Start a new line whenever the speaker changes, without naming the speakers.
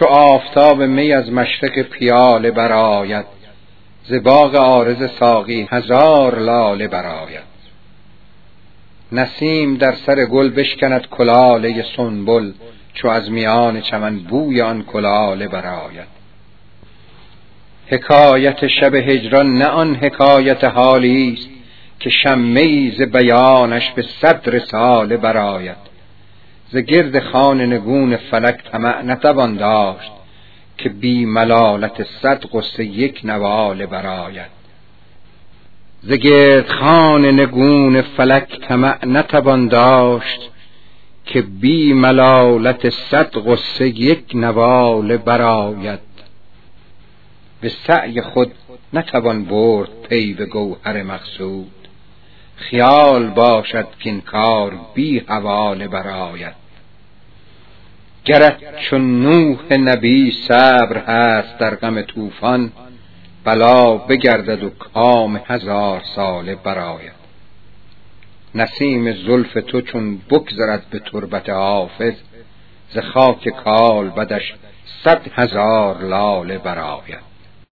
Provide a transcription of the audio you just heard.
چو آفتاب می از مشرق پیاله براید ز باغ عارض ساقی هزار لاله براید نسیم در سر گل بشکند کلاله سنبل چو از میان چمن بوی آن کلاله براید حکایت شب هجران نه آن حکایت حالی است که شمه ز بیانش به صدر ساله براید ز گرد خان نگون فلک طمع نتوان داشت که بی ملالت صد قصه یک نواله براید ز گرد خان نگون فلک طمع نتوان داشت که بی ملالت صد قصه یک نواله براید به سعی خود نتوان برد پی به گوهر مقصود. خیال باشد که این کار بی حواله براید گرت چون نوح نبی صبر هست در غم طوفان بلا بگردد و کام هزار ساله براید نسیم زلف تو چون بگذرد به تربت حافظ ز خاک کال بدش صد هزار لاله براید